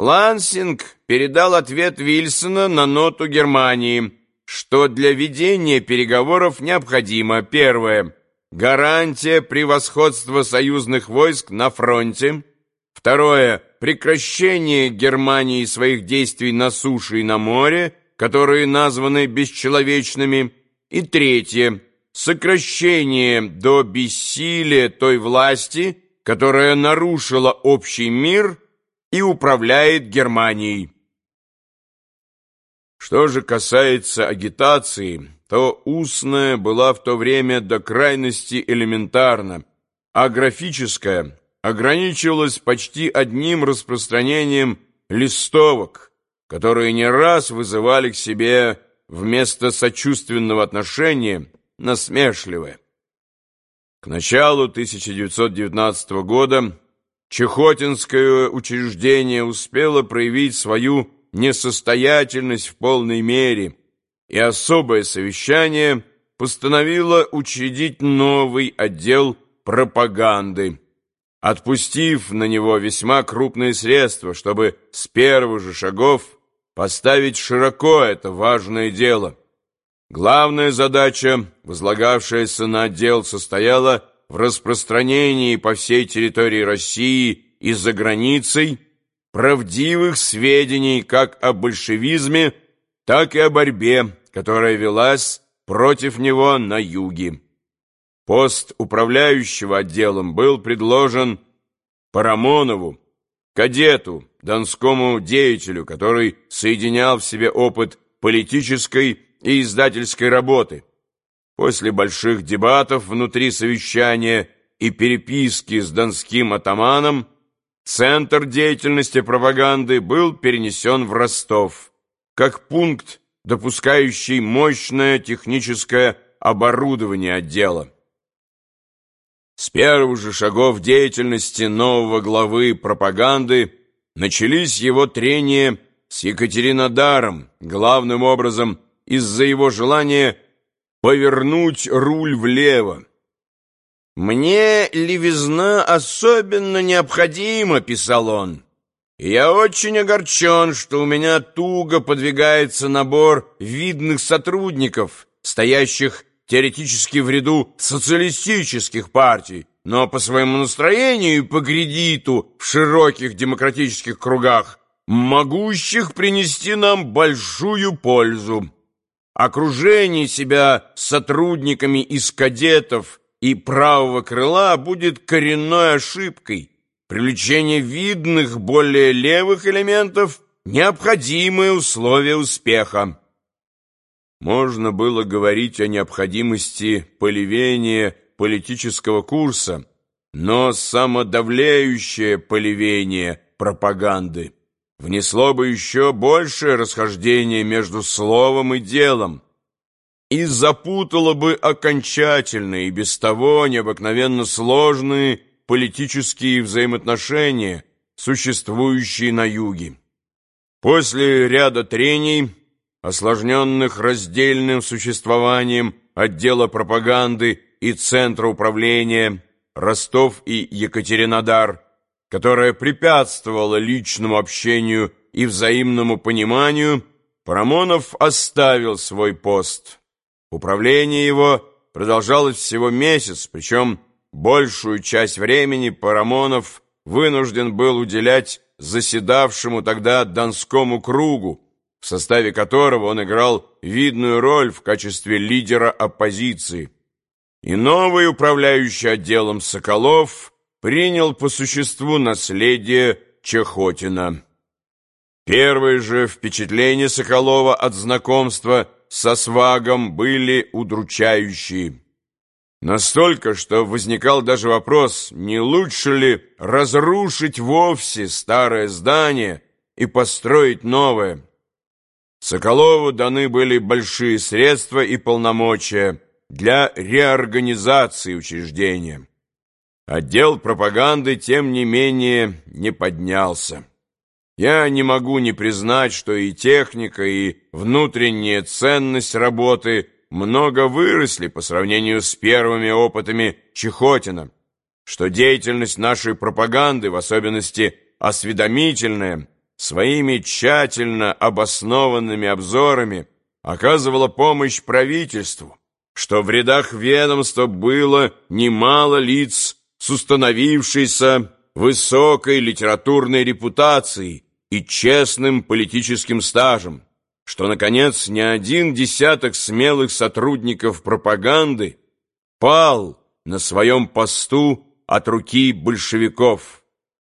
Лансинг передал ответ Вильсона на ноту Германии, что для ведения переговоров необходимо первое – гарантия превосходства союзных войск на фронте, второе – прекращение Германии своих действий на суше и на море, которые названы бесчеловечными, и третье – сокращение до бессилия той власти, которая нарушила общий мир и управляет Германией. Что же касается агитации, то устная была в то время до крайности элементарна, а графическая ограничивалась почти одним распространением листовок, которые не раз вызывали к себе вместо сочувственного отношения насмешливое. К началу 1919 года Чехотинское учреждение успело проявить свою несостоятельность в полной мере, и особое совещание постановило учредить новый отдел пропаганды, отпустив на него весьма крупные средства, чтобы с первых же шагов поставить широко это важное дело. Главная задача, возлагавшаяся на отдел, состояла в распространении по всей территории России и за границей правдивых сведений как о большевизме, так и о борьбе, которая велась против него на юге. Пост управляющего отделом был предложен Парамонову, кадету, донскому деятелю, который соединял в себе опыт политической и издательской работы. После больших дебатов внутри совещания и переписки с донским атаманом центр деятельности пропаганды был перенесен в Ростов, как пункт, допускающий мощное техническое оборудование отдела. С первых же шагов деятельности нового главы пропаганды начались его трения с Екатеринодаром, главным образом из-за его желания повернуть руль влево. «Мне левизна особенно необходима», — писал он. «Я очень огорчен, что у меня туго подвигается набор видных сотрудников, стоящих теоретически в ряду социалистических партий, но по своему настроению и по кредиту в широких демократических кругах, могущих принести нам большую пользу» окружение себя сотрудниками из кадетов и правого крыла будет коренной ошибкой. Привлечение видных, более левых элементов – необходимые условия успеха. Можно было говорить о необходимости поливения политического курса, но самодавляющее поливение пропаганды – внесло бы еще большее расхождение между словом и делом и запутало бы окончательно и без того необыкновенно сложные политические взаимоотношения, существующие на юге. После ряда трений, осложненных раздельным существованием отдела пропаганды и Центра управления Ростов и Екатеринодар, которая препятствовала личному общению и взаимному пониманию, Парамонов оставил свой пост. Управление его продолжалось всего месяц, причем большую часть времени Парамонов вынужден был уделять заседавшему тогда Донскому кругу, в составе которого он играл видную роль в качестве лидера оппозиции. И новый управляющий отделом Соколов – принял по существу наследие Чехотина. Первые же впечатления Соколова от знакомства со свагом были удручающие. Настолько, что возникал даже вопрос, не лучше ли разрушить вовсе старое здание и построить новое. Соколову даны были большие средства и полномочия для реорганизации учреждения. Отдел пропаганды, тем не менее, не поднялся. Я не могу не признать, что и техника, и внутренняя ценность работы много выросли по сравнению с первыми опытами Чехотина, что деятельность нашей пропаганды, в особенности осведомительная, своими тщательно обоснованными обзорами оказывала помощь правительству, что в рядах ведомства было немало лиц с установившейся высокой литературной репутацией и честным политическим стажем, что, наконец, ни один десяток смелых сотрудников пропаганды пал на своем посту от руки большевиков.